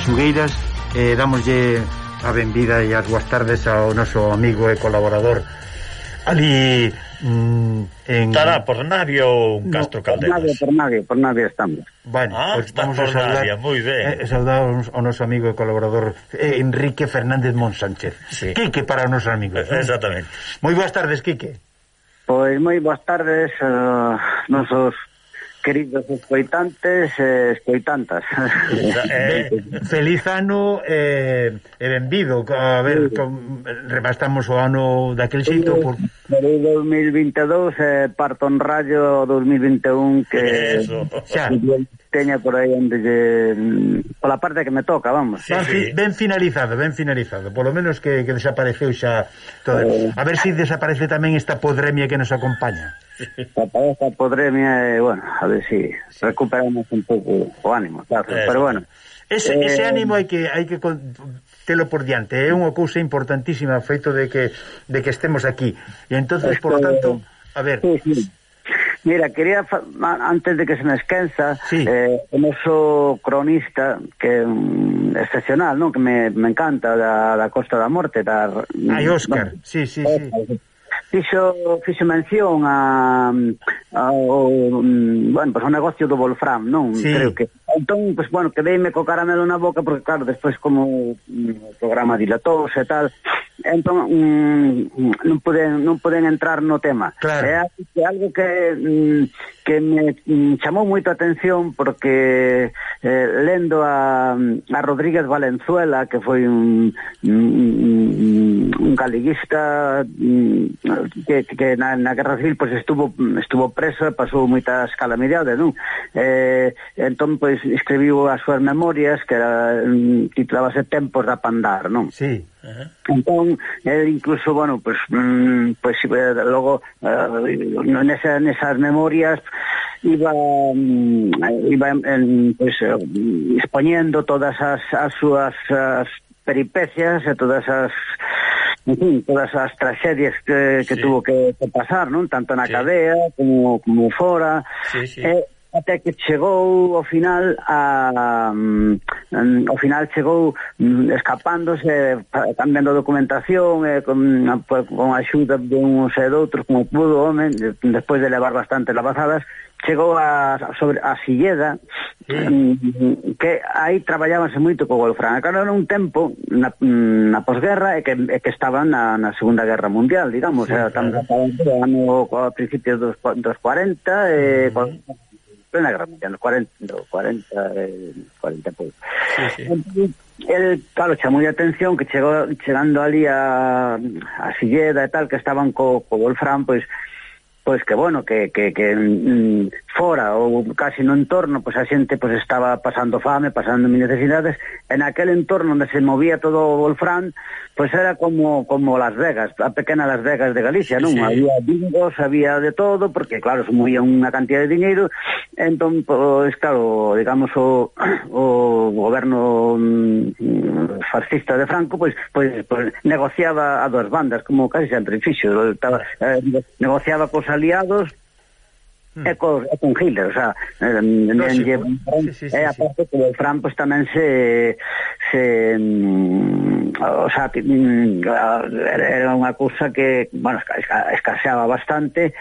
Xogueiras e eh, damoslle a benvida e as boas tardes ao noso amigo e colaborador ali mm, en Estará por Navia ou Castro no, Calderas? Por Navia, por Navia estamos. Bueno, ah, pues vamos a saudar, Navia, moi ben. Eh, eh saudamos ao noso amigo e colaborador eh, Enrique Fernández Monsánchez. Sí. Quique para os nosos amigos. Eh? Exactamente. Moi boas tardes, Quique. Pois moi boas tardes, uh, nosos queridos escoitantes e eh, escoitantas. Eh, feliz ano eh, e eh, eh, benvido. A ver, sí. com, remastamos o ano daquel xito. Por... 2022 eh, parto en rayo 2021 que... Eso, xa. Teña por aí onde lle... Pola parte que me toca, vamos. Sí, ben, sí. ben finalizado, ben finalizado. Por lo menos que, que desapareceu xa... Todo. Eh... A ver se si desaparece tamén esta podremia que nos acompaña para esta podremia e, eh, bueno, a ver si recuperamos un pouco o ánimo, claro, Eso. pero bueno. Ese, eh... ese ánimo hai que hai que telo por diante, é unha cousa importantísima o feito de que de que estemos aquí. E entonces, Esto... por lo tanto, a ver, sí, sí. Mira, quería, antes de que se me esquenza, sí. eh, o noso cronista, que um, excepcional, non? que me, me encanta, da, da Costa da Morte. Da, Ay, Óscar, no, sí, sí, eh, sí fixo, fixo mención a, a, o, mm, bueno, pues o negocio do Wolfram, non? Sí. Creo que entón, pues, bueno, quedeime co caramelo na boca porque, claro, despois como mm, o programa dilatouse e tal, entón mm, non poden non poden entrar no tema. Claro. É eh, algo que mm, que me mm, chamou moito a atención porque eh, lendo a, a Rodríguez Valenzuela, que foi un un, un galeguista mm, que, que na, na Guerra Civil pues, estuvo estuvo preso e pasou moitas calamidades, non? Eh, entón, pois, escribiu as súas memorias que era, mm, titulábase Tempos da Pandar, non? Sí. Entón, incluso, bueno, pues, mm, pues eh, logo eh, nesa, nesas memorias iba mm, iba en, pues, eh, expoñendo todas as, as súas as peripecias e todas as en fin, todas as tragedias que, que sí. tuvo que, que pasar, non? Tanto na sí. cadea como, como fora. Sí, sí. Eh, até que chegou ao final a, um, ao final chegou um, escapándose cambiando documentación e con, a, con a axuda de uns e doutros como pudo home despois de levar bastante lavazadas chegou a, sobre a Silleda sí. que aí traballábase moito co Golfrán. Claro, era un tempo na, na posguerra e que, e que estaban na, na Segunda Guerra Mundial, digamos, sí, era tan claro. ano a principios dos, dos 40 e uh plena guerra mundial, no 40, no 40, eh, 40 pois. Sí, sí. Entón, el, claro, chamou a atención que chegou, chegando ali a, a Silleda e tal, que estaban co, co Wolfram, pois, pues, pois que bueno, que, que, que mm, fora ou casi no entorno, pois a xente pois estaba pasando fame, pasando necesidades, en aquel entorno onde se movía todo o Wolfram, pois era como como Las Vegas, a pequena Las Vegas de Galicia, non? Sí. Había bingos, había de todo, porque claro, se movía unha cantidad de dinheiro, entón, pois claro, digamos, o, o goberno mm, fascista de Franco, pois, pois, pois negociaba a dos bandas, como casi sempre fixo, estaba, eh, negociaba cosas aliados hmm. e, co, e con Hitler, o sea, eh, Lógico, sí, sí, sí, e aparte sí. que o Fran pues, tamén se se mm, o sea, mm, era unha cousa que, bueno, escaseaba bastante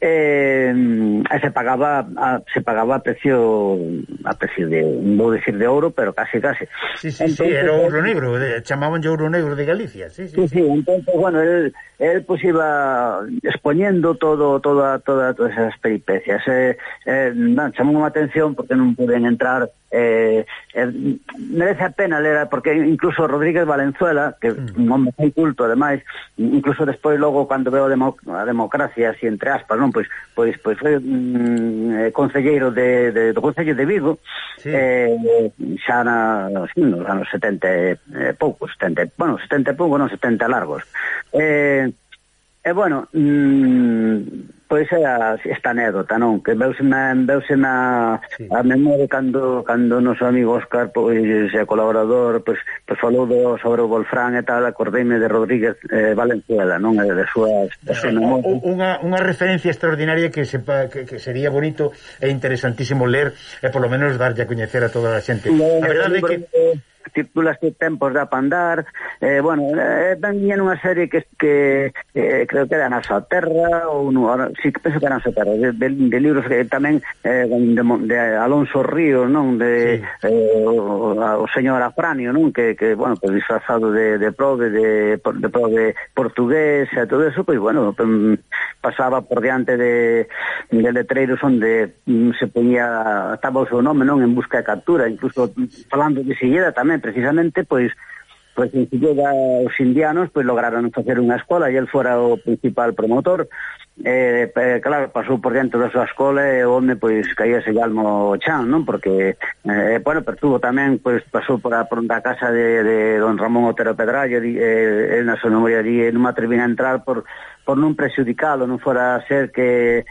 eh, se pagaba a, se pagaba a precio a precio de, vou decir de ouro, pero casi casi. Sí, sí, entonces, sí, era ouro eh, negro, chamaban ouro negro de Galicia, sí, sí. Sí, sí, sí. entonces, bueno, él él pues iba exponiendo todo toda toda todas esas peripecias. Eh, eh non, chamou a atención porque non puden entrar eh, eh, merece a pena ler porque incluso Rodríguez Valenzuela que mm. un hombre moi culto ademais incluso despois logo cando veo a, democ a democracia así entre aspas non non, pois pois pois foi mm, eh, concelleiro de, de do Concello de Vigo sí. eh, xa na, sí, nos anos 70 e eh, poucos, 70, bueno, 70 e pouco, non, 70 largos. Eh, E bueno, mmm, pois é a, esta anécdota, non? Que veuse na, veuse na sí. a memoria cando, cando o noso amigo Óscar, pois, é colaborador, pois, pois falou do, sobre o Wolfram e tal, acordeime de Rodríguez eh, Valenzuela, non? E de súas... Unha, unha referencia extraordinaria que, sepa, que, que sería bonito e interesantísimo ler, e polo menos darlle a coñecer a toda a xente. A verdade é que... Porque titulase Tempos da Pandar, eh, bueno, eh, venía unha serie que, que eh, creo que era na súa terra, ou no, si sí, penso que era na súa terra, de, de, de libros que tamén eh, de, de Alonso Ríos, non? De, sí. eh, o, o señor Afranio, non? Que, que bueno, pues, disfrazado de, de prove, de, de prove portugués e todo eso, pois pues, bueno, pasaba por diante de, de letreiros onde mm, se poñía, estaba o seu nome, non? En busca de captura, incluso falando de Silleda tamén, tamén precisamente pois pois en Sillega os indianos pois lograron facer unha escola e el fora o principal promotor eh, claro, pasou por dentro da súa escola e o home pois caía ese galmo chan, non? Porque eh, bueno, pertuvo tamén pois pasou por a pronta casa de, de don Ramón Otero Pedrallo di, eh, na súa memoria di non me atrevín a entrar por, por non prejudicalo, non fora a ser que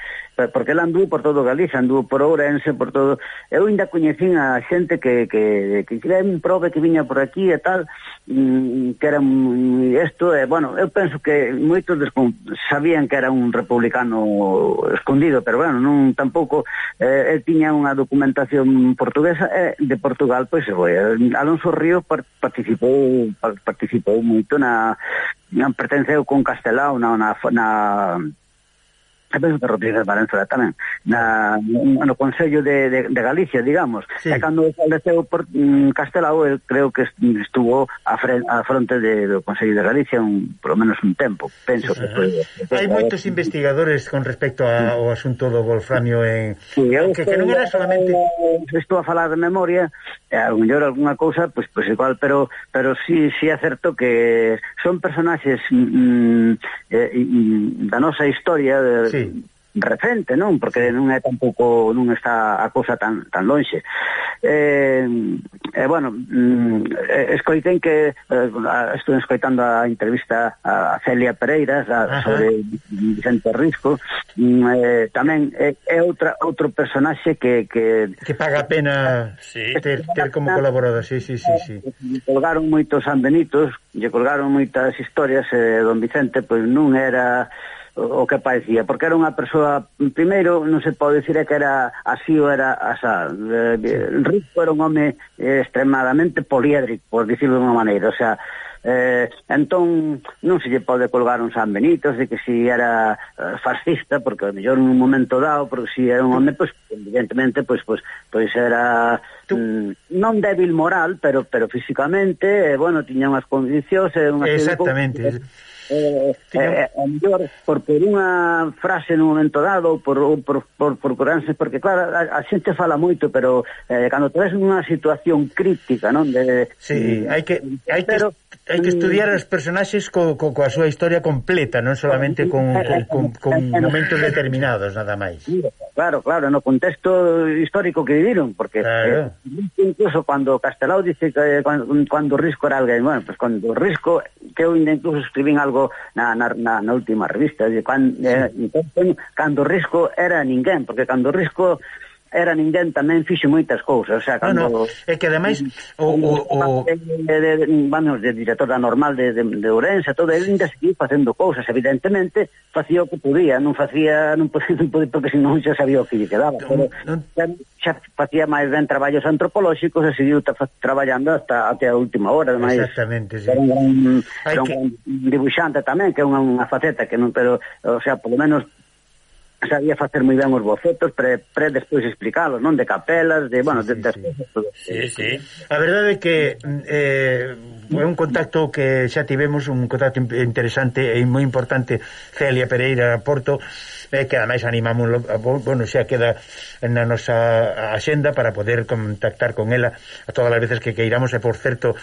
porque ela andou por todo Galiza, andou por Ourense, por todo... Eu ainda coñecín a xente que, que, que, que era un prove que viña por aquí e tal, mm, que era isto, e, bueno, eu penso que moitos descon... sabían que era un republicano escondido, pero bueno, non tampouco eh, el tiña unha documentación portuguesa e de Portugal, pois, pues, eh, Alonso Río participou participou moito na, na pertenceu con Castelao na, na, na a penso que Rodríguez Valenzuela tamén. Na, no Consello de, de, de Galicia digamos, sí. e cando faleceu por mm, Castelao, el creo que estuvo a, fre, a fronte de, do Consello de Galicia un, por lo menos un tempo penso que foi. Hai moitos eh, investigadores con respecto ao asunto do Wolframio en, sí, que, que non era solamente eh, estou a falar de memoria a lo mellor alguna cousa, pois pues, pues igual pero pero sí, sí é certo que son personaxes mm, mm eh, da nosa historia de, sí sí. recente, non? Porque non é tampouco non está a cousa tan tan lonxe. Eh, eh bueno, mm, escoiten que eh, estou escoitando a entrevista a Celia Pereiras a, Ajá. sobre Vicente Risco, mm, eh, tamén é, é outra outro personaxe que que que paga pena sí, ter, ter como colaborador, sí, sí, sí, sí. Eh, colgaron moitos San Benitos, lle colgaron moitas historias eh, don Vicente, pois non era o que parecía, porque era unha persoa, primeiro, non se pode dicir que era así ou era asá. Eh, Rico era un home eh, extremadamente poliédrico, por dicirlo de unha maneira, o sea, Eh, entón, non se lle pode colgar un San Benito de que si era eh, fascista, porque a mellor un momento dado, porque si era un home, pois, pues, evidentemente, pois, pues, pois, pues, pois era mm, non débil moral, pero pero físicamente, eh, bueno, tiña unhas condicións... Eh, unha Exactamente. De eh, eh, a mellor eh, por, por unha frase nun momento dado ou por, por, por, por curarse, porque claro, a, a xente fala moito, pero eh, cando te ves nunha situación crítica, non? De, sí, hai que, hai que, pero, hai que mm, estudiar os personaxes co, co, coa súa historia completa, non solamente con, con, con, con momentos determinados, nada máis. Claro, claro, no contexto histórico que viviron, porque claro. eh, incluso cuando Castelao dice que eh, cuando, cuando Risco era alguén, bueno, pues cuando Risco, que eu incluso escribín algo na, na, na, na última revista, de eh, cuando, sí. eh, cando Risco era ninguén, porque cando Risco era ninguén tamén fixe moitas cousas, o sea, cando no, no. é que ademais o o o de, de, vamos, de directora normal de de, de Ourense, todo el ainda seguía facendo cousas, evidentemente, facía o que podía, non facía, non podía, non podía porque senón xa sabía o que lle quedaba, pero non, xa, xa facía máis ben traballos antropolóxicos e seguiu tra, traballando hasta até a última hora, ademais. Exactamente, sí. Era un, era un, era un que... dibuixante tamén, que é unha, unha faceta que non, pero o sea, polo menos sabía facer moi ben os bocetos pre, pre despois explicalos, non? De capelas, de, bueno, sí, de, de, sí. de, de, sí, sí. A verdade é que eh, é un contacto que xa tivemos un contacto interesante e moi importante Celia Pereira Porto eh, que ademais animamos bueno, xa queda na nosa axenda para poder contactar con ela a todas as veces que queiramos e por certo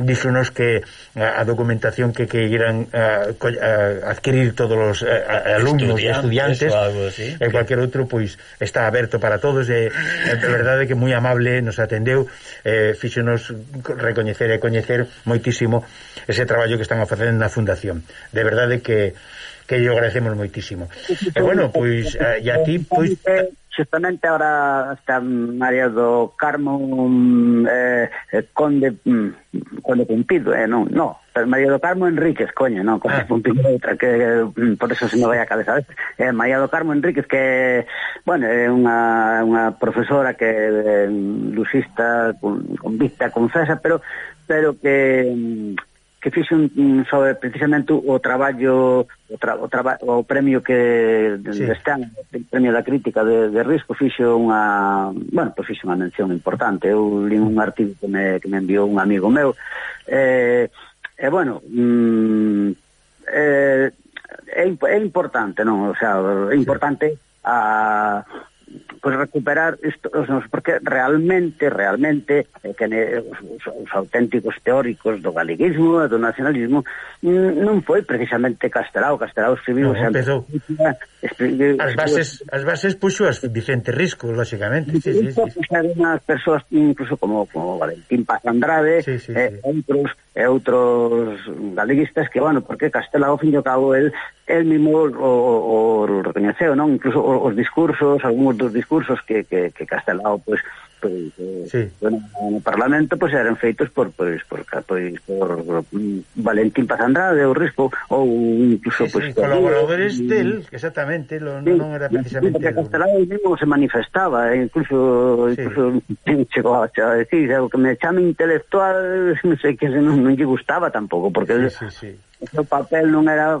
díxonos que a, a documentación que queiran a, a, adquirir todos os eh, a, a alumnos Estudiante, e estudiantes eso, todo, sí, e cualquier outro pois está aberto para todos e de verdade que moi amable nos atendeu, eh fíxonos recoñecer e coñecer moitísimo ese traballo que están a facer na fundación. De verdade que que lle agradecemos moitísimo. E bueno, pois a, e a ti pois, pois justamente agora está María do Carmo eh, eh, Conde mm, Conde Pumpido, eh, non, non María do Carmo Enríquez, coño, non, Conde ah. Pumpido outra, que mm, por eso se me vai a cabeza eh, María do Carmo Enríquez que, bueno, é unha, unha profesora que eh, lusista luxista con, con vista confesa, pero pero que mm, que fixen sobre precisamente o traballo o, tra, o, traba, o premio que sí. están, o premio da crítica de, de risco fixo unha bueno, pues fixo unha mención importante eu li un artigo que me, que me enviou un amigo meu eh, e eh, eh, bueno mm, eh, é, é importante non? O sea, é importante sí. a pues recuperar isto, porque realmente, realmente, eh, que ne, os, os, os auténticos teóricos do galeguismo e do nacionalismo mm, non foi precisamente Castelao, Castelao escribiu... No, empezou. Escribiu, as bases, as bases puxo as Vicente Risco, lógicamente, Sí, sí, sí. As persoas, incluso como, como Valentín Paz Andrade, sí, sí, eh, sí. outros e outros galeguistas que, bueno, porque Castelao, fin de cabo, el, el mismo o, o, o recoñeceu, non? Incluso os discursos, algúns dos discursos discursos que, que, que Castelao pois pues, eh, sí. bueno, no Parlamento pois eran feitos por pois por pois por, por Valentín Paz Andrade ou ou incluso sí, pois sí, colaboradores del, exactamente, lo, sí, non era precisamente sí, Castelao mesmo se manifestaba, eh, incluso sí. incluso chegou a, a decir o que me chame intelectual, non sei que non, non lle gustaba tampouco porque sí, sí, sí. o papel non era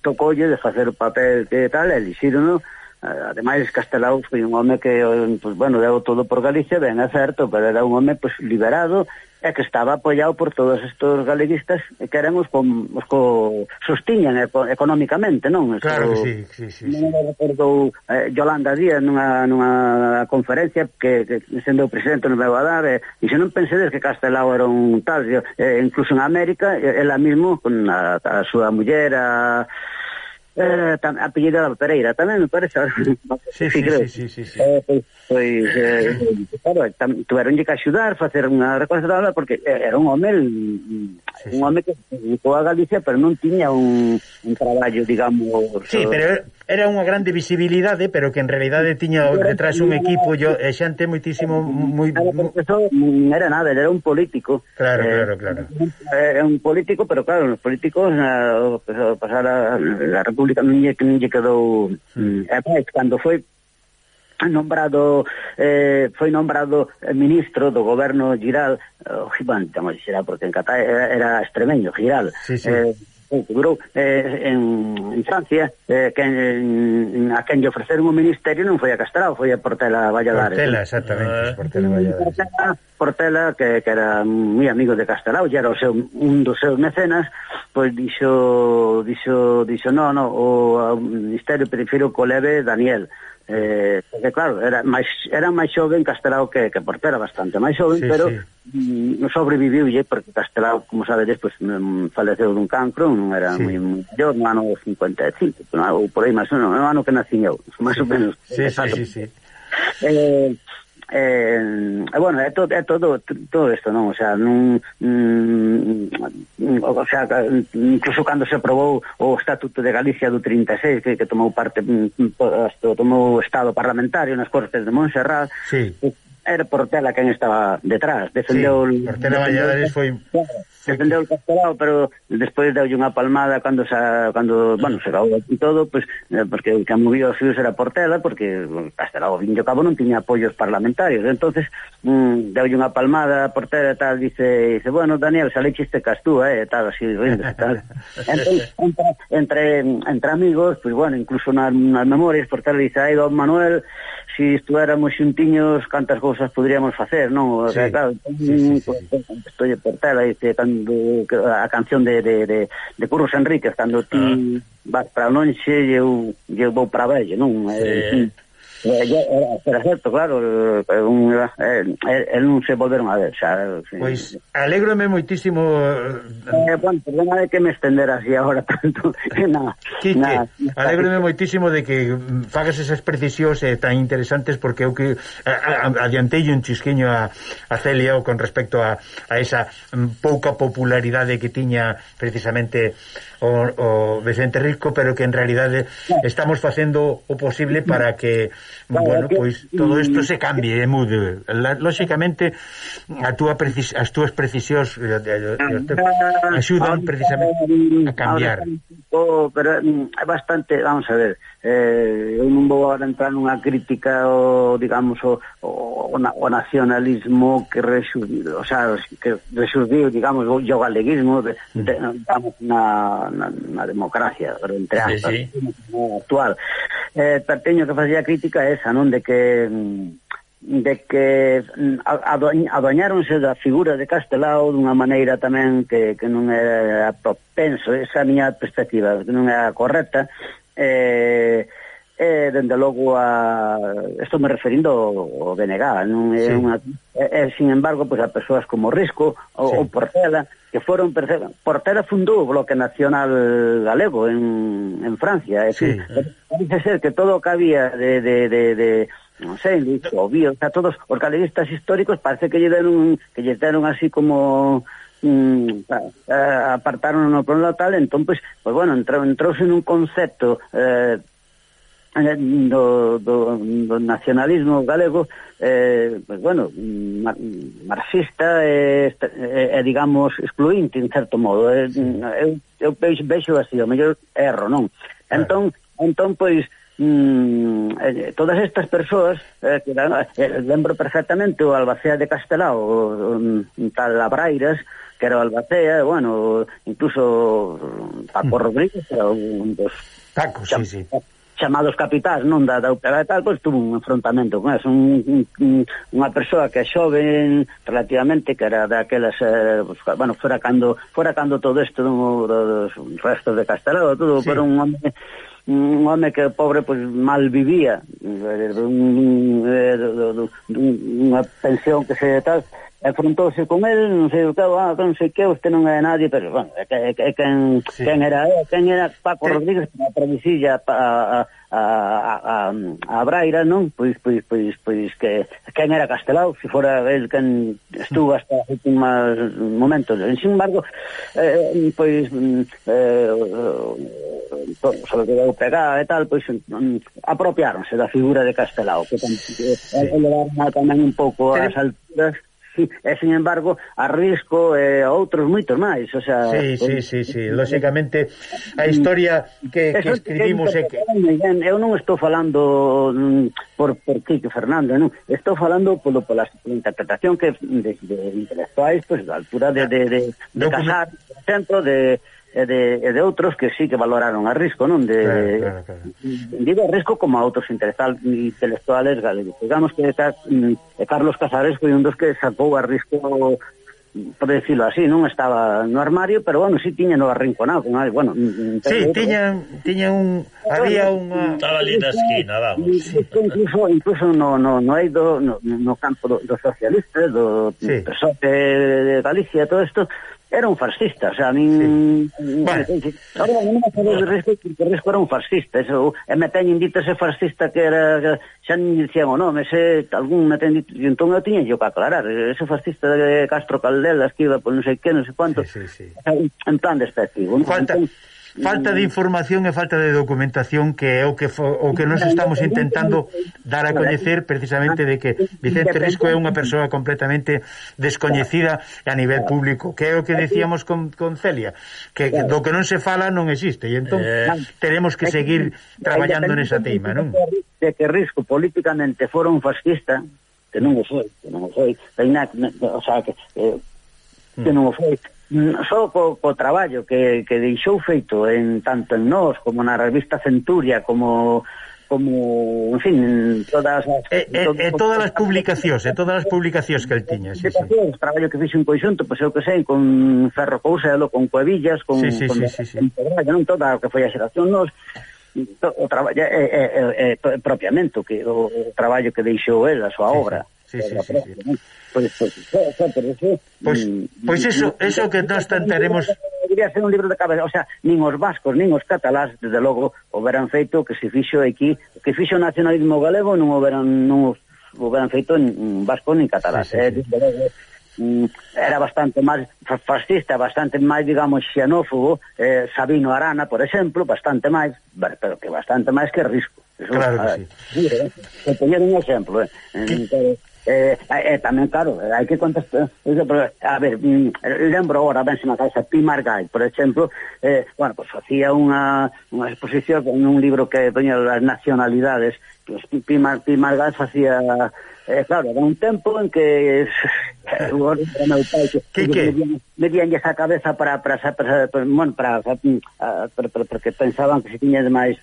tocolle de facer o papel que tal, elixiron, non? Eh, ademais, Castelao foi un home que, eh, pues, bueno, deu todo por Galicia, ben é certo, pero era un home pues, liberado e que estaba apoiado por todos estos galeguistas que eran os, com, os co sostiñan económicamente, non? Claro Esto, que sí, sí, sí. Non sí. recordo eh, Yolanda Díaz nunha, nunha conferencia que, que sendo o presidente non veu a dar e, eh, e se non pensedes que Castelao era un tal, eh, incluso en América, ela mismo, con a, a súa muller, a, Eh, tam, apellido Pereira tamén me parece si, sí, si sí, sí, sí, sí. Eh, pois, pois eh, claro, tam, tuveron que axudar facer unha reconstrucción porque era un home sí, un home que se dedicou a Galicia pero non tiña un, un traballo digamos sí, pero era unha grande visibilidade, pero que en realidade tiña detrás un equipo yo, e xente moitísimo moi eso era nada, era un político. Claro, eh, claro, claro. Eh, era un político, pero claro, os políticos eh, na, pasar a, la República non lle, non lle quedou hmm. eh, cando foi nombrado eh, foi nombrado ministro do goberno Giral, eh, oh, bueno, será porque en Catá era, era extremeño, Giral. Sí, sí. Eh, cobrou eh, en, en Francia eh, que en, a quen lle ofreceron o ministerio non foi a Castrao, foi a Portela Valladares. Portela, exactamente, ah. Portela Valladares. Portela, Portela que, que era moi amigo de Castelao, e era o seu, un dos seus mecenas, pois dixo, dixo, dixo, no, no, o, o ministerio prefiro co leve Daniel, eh, porque claro, era máis, era máis xoven Castelao que, que Portela bastante máis xoven, sí, pero sí. Mm, sobreviviulle porque Castelao, como sabedes, pues, mm, faleceu dun cancro, non era sí. moi mellor no ano 55, ou por aí máis, non, no ano que nacín eu, máis ou menos. Sí, sí, sí, sí. Eh, eh, e bueno, é, todo é todo todo isto, non? O sea, nun, mm, mm, o sea, incluso cando se aprobou o Estatuto de Galicia do 36 que, que tomou parte mm, tomou Estado parlamentario nas Cortes de Montserrat sí. Eh, era Portela quen estaba detrás. Defendeu sí, Portela Valladares foi defendeu o Castelao, pero despois deu unha palmada cando sa, cando, bueno, se acabou e todo, pois pues, eh, porque o que movió os fios era Portela, porque Castelao viño cabo non tiña apoios parlamentarios. Entonces, mm, deu unha palmada a Portela tal dice, dice, bueno, Daniel, sale chiste castúa, eh, tal así rindo, tal. Entonces, entre, entre entre amigos, pois pues, bueno, incluso nas, nas memorias Portela dice, "Ai, don Manuel, si estuéramos xuntiños, cantas cousas cousas podríamos facer, non? Sí, claro, sí, sí, sí. estoy Portela, este, cando, a canción de, de, de, de Curros Enríquez, cando ti ah. vas para lonxe, e eu, eu vou para vello, non? Sí. Eh, Eh, eh, pero certo, claro, eh, el, el, el non se volveron a ver, xa. Sí. Pois, alégrome moitísimo... Eh, bueno, perdona de que me estender así agora tanto. na, Quique, na, alégrome moitísimo de que mm, fagas esas precisións eh, tan interesantes porque eu que adiantei un chisquiño a, a Celia con respecto a, a esa mm, pouca popularidade que tiña precisamente o, o Vicente Risco, pero que en realidade estamos facendo o posible para que Claro, bueno, que, pois todo isto se cambie e mude. Lóxicamente a túa precis, as túas precisións eh, axudan precisamente a cambiar. Oh, pero mm, é bastante, vamos a ver, eh, eu non vou agora entrar nunha crítica o, digamos, o, o, o nacionalismo que resurdiu, o sea, que resurdiu, digamos, o, o galeguismo de, de, digamos, na, na, na democracia, pero entre aspas, sí, sí. actual eh, teño que facer a crítica esa, non? De que mm, de que mm, adoñáronse da figura de Castelao dunha maneira tamén que, que non era propenso, esa é a miña perspectiva, que non era correcta, eh, eh, dende logo a esto me referindo ao BNG, non é sí. unha é, é, sin embargo, pois a persoas como Risco ou, sí. ou Portela, que foron Portela fundou o Bloque Nacional Galego en, en Francia, é sí. parece ser que todo o que había de, de, de, de non sei, dicho, obvio, a todos os galeguistas históricos parece que lle deron que lle deron así como mm, apartaron no plano tal, entón, pois, pois bueno, entrou, entrouse nun concepto eh, do, do, do nacionalismo galego eh, pues bueno, mar, marxista e, eh, eh, digamos excluinte en certo modo. Eh, eu, eu vexo así, o mellor erro, non? Eh. Entón, entón pois Mm, eh, todas estas persoas eh, que eran, eh, lembro perfectamente o Albacea de Castelao o, o, mm, tal Abrairas que era o Albacea, bueno incluso mm, Paco mm. Rodríguez era un dos Paco, sí, sí chamados capitais, non da, da UPV e tal, pois tuvo un enfrontamento con eso, un, un, unha persoa que é xoven relativamente, que era daquelas, eh, pues, bueno, fora cando, fora cando todo isto do, dos restos de Castelado, todo, sí. pero un home un home que pobre pois pues, mal vivía un, un, unha pensión que se tal afrontouse con el, non sei o que, ah, non sei que, este non é nadie, pero, bueno, é, é, é quen, sí. quen era, é, quen era Paco sí. Rodríguez, a previsilla, a, a, a, a Braira, non? Pois, pois, pois, pois, que quen era Castelao, se fora el quen estuvo hasta os últimos momentos. En Sin embargo, eh, pois, eh, eh sobre que deu pegar e tal, pois, mm, apropiáronse da figura de Castelao, que, que sí. Eh, elevaron tamén un pouco as alturas así, e sin embargo, a risco e eh, a outros moitos máis, o sea, Sí, sí, sí, sí, lóxicamente a historia que, que escribimos é que eu non estou falando mm, por por Quique Fernández, non, estou falando polo pola, pola interpretación que de, de intelectuais, pois pues, da altura de de de, de Casar, centro de e de, e de outros que sí que valoraron a risco, non? De, claro, claro, claro. Digo a risco como a outros intelectuales galegos. Digamos que estas, mm, Carlos Casares foi un dos que sacou a risco por decirlo así, non estaba no armario, pero bueno, si sí tiña no arrinconado, con algo, bueno, si sí, tiñan tiña un había unha estaba ali na esquina, vamos. Incluso incluso no no no hai do no, no campo dos do socialistas, do sí. PSOE de Galicia, todo isto era un fascista, o sea, nin... Sí. Bueno. Ahora, non me falo de Risco, porque Risco era un fascista, eso, e me teñen dito ese fascista que era, que xa nin dicían o nome, ese, algún me teñen dito, entón eu tiña yo que aclarar, ese fascista de Castro Caldelas que iba, por non sei que, non sei cuánto, sí, sí, sí. en plan despectivo. ¿no? Cuánta, entón, falta de mm. información e falta de documentación que é o que o que nos estamos intentando dar a coñecer precisamente de que Vicente Risco é unha persoa completamente descoñecida a nivel público, que é o que decíamos con, con Celia, que, que do que non se fala non existe, e entón eh, teremos que seguir traballando nesa teima, non? De que Risco políticamente fora un fascista, que non o foi, que non o foi, que, o sea, que, eh, que, que non o foi, Mm, só co, co traballo que, que deixou feito en tanto en nós como na revista Centuria como como, en fin, en todas as... E, e, e todas as publicacións, e todas as publicacións que el tiña, sí, sí. O traballo que fixo en conxunto, pois pues, eu que sei, con Ferro Couselo, con Cuevillas, con... Sí, sí, con sí, sí, sí. non toda o que foi a xeración nos, o traballo, é, é, é, é, propiamente, o, que, o traballo que deixou el, a súa sí, obra. Sí sí, sí, sí, sí. Pois, pois, pois, pois eso, eso que nós tentaremos debería ser un libro de cabeza, o sea, nin os vascos, nin os catalás, desde logo, houberan feito que se fixo aquí, que fixo o nacionalismo galego non houberan, non houberan feito en vasco nin catalás. Sí, sí, eh, sí. Mm, era bastante máis fascista, bastante máis, digamos, xenófobo, eh, Sabino Arana, por exemplo, bastante máis, pero que bastante máis que Risco. Eso, claro que a, sí. Mire, eh, un exemplo. Eh. Eh, eh, eh, tamén, claro, eh, hai que contestar... A ver, mm, lembro agora, ben se na casa, Pimar Gai, por exemplo, eh, bueno, pues facía unha, unha exposición con un libro que poña as nacionalidades pues, Pimar, Pimar Gas facía eh, claro, era un tempo en que meu pai que, que medíanlles a cabeza para para, para, para, bueno, para, para, para porque pensaban que se tiñes máis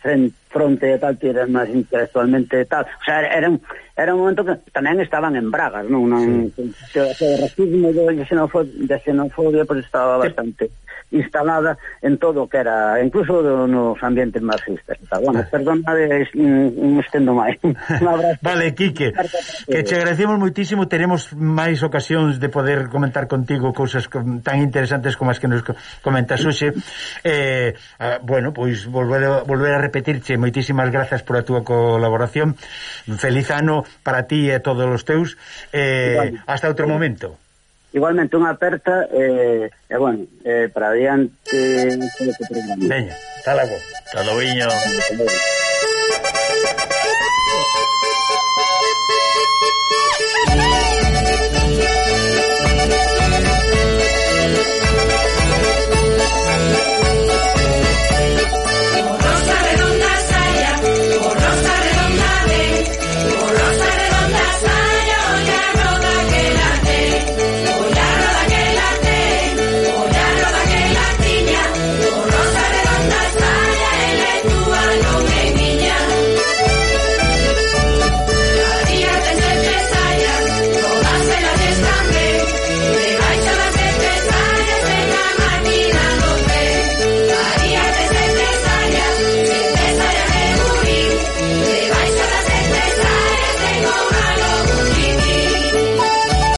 fronte e tal, que eras máis intelectualmente e tal. O sea, era, un, era un momento que tamén estaban en Bragas, non? non sí. que, que, o racismo e xenofobia, xenofobia pues, estaba bastante instalada en todo o que era, incluso do, nos ambientes marxistas. Está, bueno, eh. perdonade, non estendo máis. vale, Quique, que che agradecemos moitísimo, teremos máis ocasións de poder comentar contigo cousas tan interesantes como as que nos comentas hoxe. Eh, eh, bueno, pois volver, volver a repetirche, moitísimas grazas por a túa colaboración. Feliz ano para ti e todos os teus. Eh. Hasta outro momento. Igualmente unha aperta e, eh, eh, bueno, eh, para adiante Veña, está logo Está